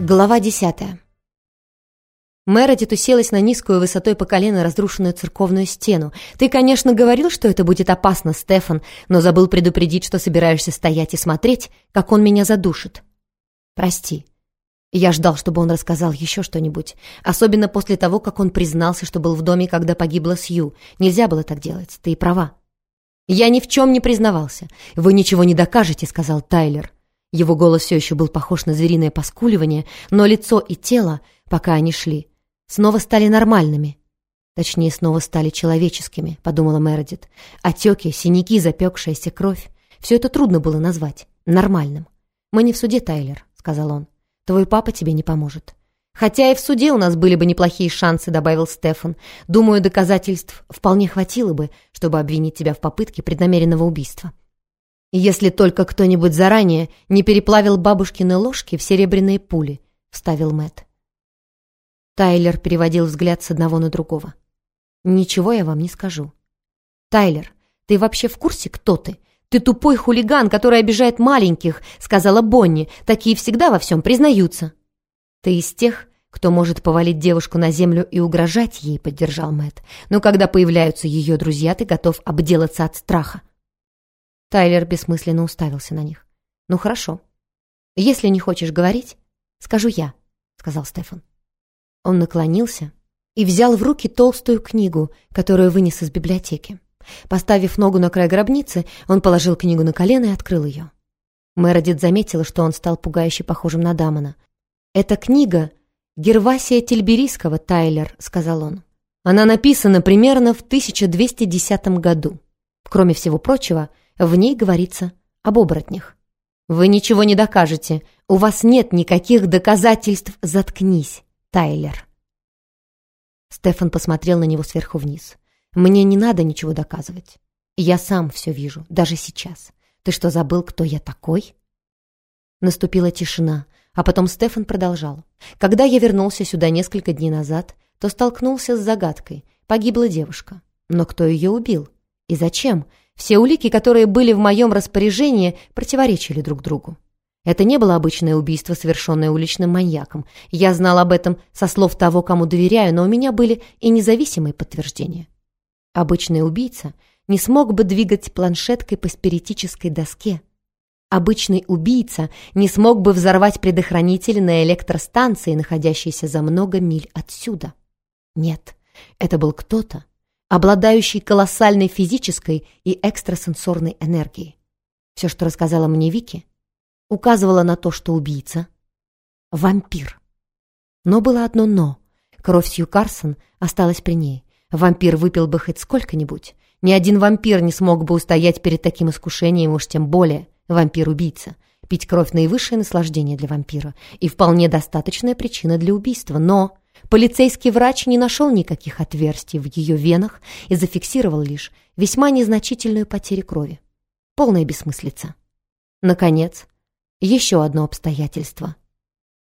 Глава десятая. Мередит уселась на низкую высотой по колено разрушенную церковную стену. «Ты, конечно, говорил, что это будет опасно, Стефан, но забыл предупредить, что собираешься стоять и смотреть, как он меня задушит. Прости. Я ждал, чтобы он рассказал еще что-нибудь. Особенно после того, как он признался, что был в доме, когда погибла Сью. Нельзя было так делать, ты права». «Я ни в чем не признавался. Вы ничего не докажете», — сказал Тайлер. Его голос все еще был похож на звериное поскуливание, но лицо и тело, пока они шли, снова стали нормальными. Точнее, снова стали человеческими, подумала Мередит. Отеки, синяки, запекшаяся кровь. Все это трудно было назвать нормальным. «Мы не в суде, Тайлер», — сказал он. «Твой папа тебе не поможет». «Хотя и в суде у нас были бы неплохие шансы», — добавил Стефан. «Думаю, доказательств вполне хватило бы, чтобы обвинить тебя в попытке преднамеренного убийства». «Если только кто-нибудь заранее не переплавил бабушкины ложки в серебряные пули», — вставил Мэт. Тайлер переводил взгляд с одного на другого. «Ничего я вам не скажу». «Тайлер, ты вообще в курсе, кто ты? Ты тупой хулиган, который обижает маленьких», — сказала Бонни. «Такие всегда во всем признаются». «Ты из тех, кто может повалить девушку на землю и угрожать ей», — поддержал Мэт. «Но когда появляются ее друзья, ты готов обделаться от страха». Тайлер бессмысленно уставился на них. «Ну хорошо. Если не хочешь говорить, скажу я», — сказал Стефан. Он наклонился и взял в руки толстую книгу, которую вынес из библиотеки. Поставив ногу на край гробницы, он положил книгу на колено и открыл ее. Мередит заметила, что он стал пугающе похожим на Дамона. «Это книга Гервасия Тельберийского, Тайлер», — сказал он. «Она написана примерно в 1210 году. Кроме всего прочего, — в ней говорится об оборотнях. «Вы ничего не докажете. У вас нет никаких доказательств. Заткнись, Тайлер». Стефан посмотрел на него сверху вниз. «Мне не надо ничего доказывать. Я сам все вижу, даже сейчас. Ты что, забыл, кто я такой?» Наступила тишина, а потом Стефан продолжал. «Когда я вернулся сюда несколько дней назад, то столкнулся с загадкой. Погибла девушка. Но кто ее убил? И зачем? Все улики, которые были в моем распоряжении, противоречили друг другу. Это не было обычное убийство, совершенное уличным маньяком. Я знал об этом со слов того, кому доверяю, но у меня были и независимые подтверждения. Обычный убийца не смог бы двигать планшеткой по спиритической доске. Обычный убийца не смог бы взорвать предохранители на электростанции, находящейся за много миль отсюда. Нет, это был кто-то, обладающий колоссальной физической и экстрасенсорной энергией. Все, что рассказала мне Вики, указывало на то, что убийца — вампир. Но было одно «но». Кровь Сью Карсон осталась при ней. Вампир выпил бы хоть сколько-нибудь. Ни один вампир не смог бы устоять перед таким искушением, уж тем более вампир-убийца. Пить кровь — наивысшее наслаждение для вампира и вполне достаточная причина для убийства. Но Полицейский врач не нашел никаких отверстий в ее венах и зафиксировал лишь весьма незначительную потерю крови. Полная бессмыслица. Наконец, еще одно обстоятельство.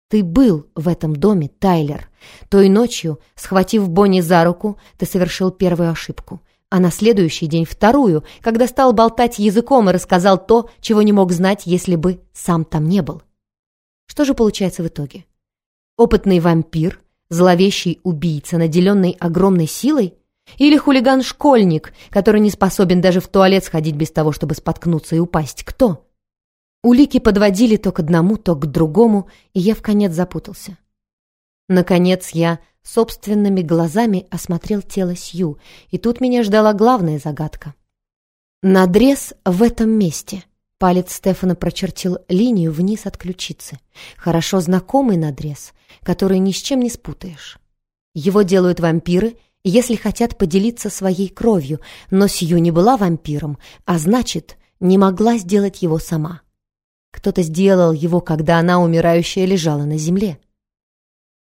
Ты был в этом доме, Тайлер. Той ночью, схватив Бонни за руку, ты совершил первую ошибку. А на следующий день вторую, когда стал болтать языком и рассказал то, чего не мог знать, если бы сам там не был. Что же получается в итоге? Опытный вампир Зловещий убийца, наделенный огромной силой? Или хулиган-школьник, который не способен даже в туалет сходить без того, чтобы споткнуться и упасть? Кто? Улики подводили то к одному, то к другому, и я в конец запутался. Наконец я собственными глазами осмотрел тело Сью, и тут меня ждала главная загадка. Надрез в этом месте. Палец Стефана прочертил линию вниз от ключицы. Хорошо знакомый надрез, который ни с чем не спутаешь. Его делают вампиры, если хотят поделиться своей кровью, но Сью не была вампиром, а значит, не могла сделать его сама. Кто-то сделал его, когда она, умирающая, лежала на земле.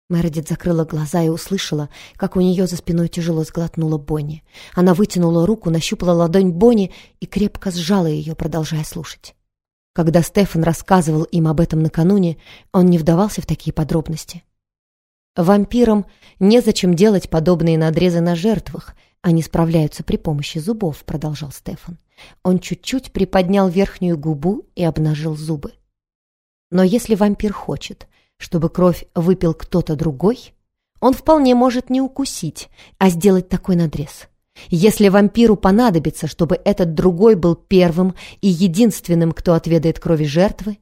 Мередит закрыла глаза и услышала, как у нее за спиной тяжело сглотнула Бонни. Она вытянула руку, нащупала ладонь Бонни и крепко сжала ее, продолжая слушать. Когда Стефан рассказывал им об этом накануне, он не вдавался в такие подробности. Вампирам незачем делать подобные надрезы на жертвах, они справляются при помощи зубов, продолжал Стефан. Он чуть-чуть приподнял верхнюю губу и обнажил зубы. Но если вампир хочет, чтобы кровь выпил кто-то другой, он вполне может не укусить, а сделать такой надрез. Если вампиру понадобится, чтобы этот другой был первым и единственным, кто отведает крови жертвы,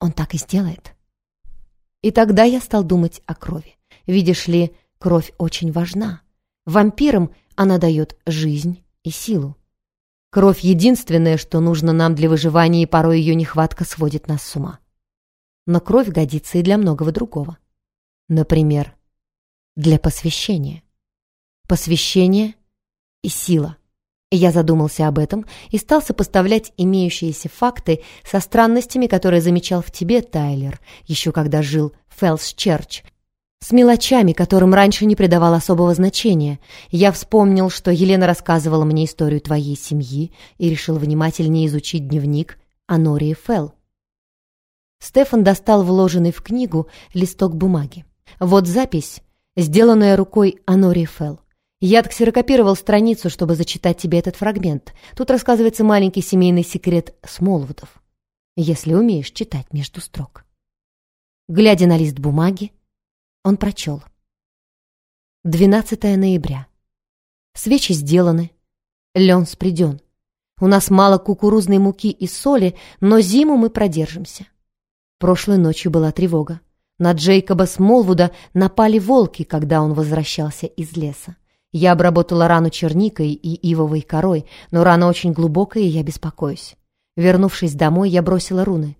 он так и сделает. И тогда я стал думать о крови. Видишь ли, кровь очень важна. Вампирам она дает жизнь и силу. Кровь — единственное, что нужно нам для выживания, и порой ее нехватка сводит нас с ума. Но кровь годится и для многого другого. Например, для посвящения. Посвящение и сила. Я задумался об этом и стал сопоставлять имеющиеся факты со странностями, которые замечал в тебе, Тайлер, еще когда жил в Фелс-Черч, с мелочами, которым раньше не придавал особого значения. Я вспомнил, что Елена рассказывала мне историю твоей семьи и решил внимательнее изучить дневник Анории Фелл. Стефан достал вложенный в книгу листок бумаги. Вот запись, сделанная рукой Анории Фелл. Я отксерокопировал страницу, чтобы зачитать тебе этот фрагмент. Тут рассказывается маленький семейный секрет Смолвудов. Если умеешь читать между строк. Глядя на лист бумаги, он прочел. 12 ноября. Свечи сделаны. Лен спреден. У нас мало кукурузной муки и соли, но зиму мы продержимся. Прошлой ночью была тревога. На Джейкоба Смолвуда напали волки, когда он возвращался из леса. Я обработала рану черникой и ивовой корой, но рана очень глубокая, и я беспокоюсь. Вернувшись домой, я бросила руны.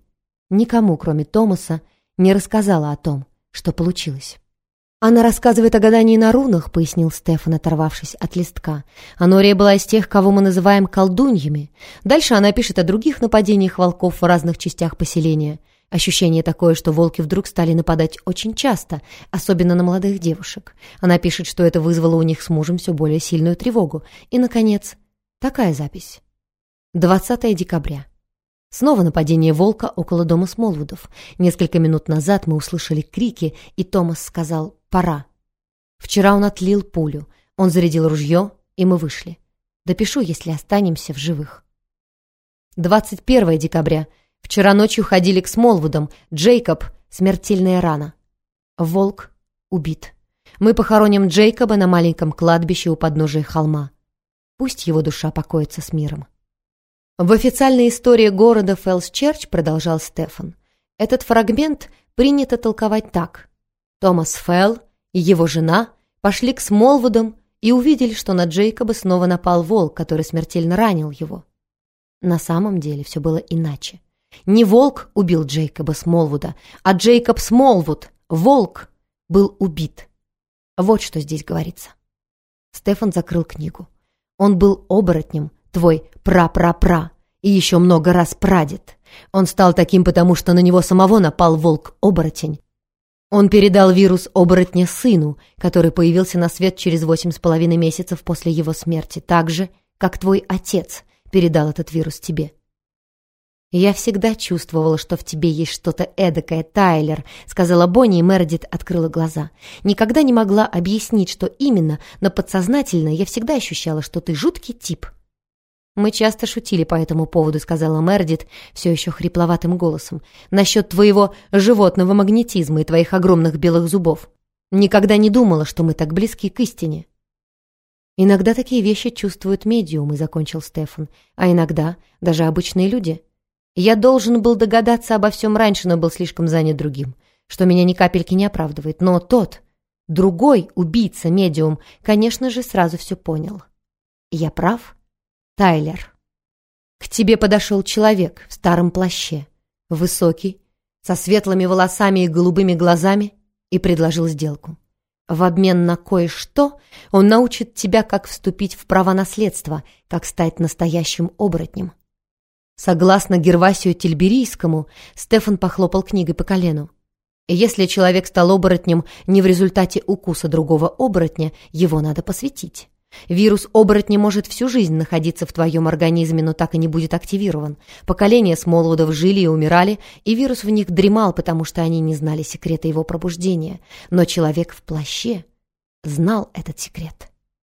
Никому, кроме Томаса, не рассказала о том, что получилось. «Она рассказывает о гадании на рунах», — пояснил Стефан, оторвавшись от листка. «Анория была из тех, кого мы называем колдуньями. Дальше она пишет о других нападениях волков в разных частях поселения. Ощущение такое, что волки вдруг стали нападать очень часто, особенно на молодых девушек. Она пишет, что это вызвало у них с мужем все более сильную тревогу. И, наконец, такая запись. 20 декабря. Снова нападение волка около дома Смолвудов. Несколько минут назад мы услышали крики, и Томас сказал «пора». Вчера он отлил пулю. Он зарядил ружье, и мы вышли. Допишу, если останемся в живых. 21 декабря. Вчера ночью ходили к Смолвудам. Джейкоб — смертельная рана. Волк убит. Мы похороним Джейкоба на маленьком кладбище у подножия холма. Пусть его душа покоится с миром. В официальной истории города Фелс-Черч продолжал Стефан. Этот фрагмент принято толковать так. Томас Фелл и его жена пошли к Смолвудам и увидели, что на Джейкоба снова напал волк, который смертельно ранил его. На самом деле все было иначе. Не волк убил Джейкоба Смолвуда, а Джейкоб Смолвуд, волк, был убит. Вот что здесь говорится. Стефан закрыл книгу. Он был оборотнем, твой пра-пра-пра, и еще много раз прадед. Он стал таким, потому что на него самого напал волк-оборотень. Он передал вирус оборотня сыну, который появился на свет через восемь с половиной месяцев после его смерти, так же, как твой отец передал этот вирус тебе. «Я всегда чувствовала, что в тебе есть что-то эдакое, Тайлер», сказала Бонни, и Мередит открыла глаза. «Никогда не могла объяснить, что именно, но подсознательно я всегда ощущала, что ты жуткий тип». «Мы часто шутили по этому поводу», — сказала Мередит все еще хрипловатым голосом, «насчет твоего животного магнетизма и твоих огромных белых зубов. Никогда не думала, что мы так близки к истине». «Иногда такие вещи чувствуют медиумы», — закончил Стефан, «а иногда даже обычные люди». Я должен был догадаться обо всем раньше, но был слишком занят другим, что меня ни капельки не оправдывает. Но тот, другой убийца-медиум, конечно же, сразу все понял. Я прав? Тайлер. К тебе подошел человек в старом плаще, высокий, со светлыми волосами и голубыми глазами, и предложил сделку. В обмен на кое-что он научит тебя, как вступить в право наследства, как стать настоящим оборотнем. Согласно Гервасию Тильберийскому, Стефан похлопал книгой по колену. Если человек стал оборотнем не в результате укуса другого оборотня, его надо посвятить. Вирус оборотня может всю жизнь находиться в твоем организме, но так и не будет активирован. Поколения Смолвудов жили и умирали, и вирус в них дремал, потому что они не знали секрета его пробуждения. Но человек в плаще знал этот секрет.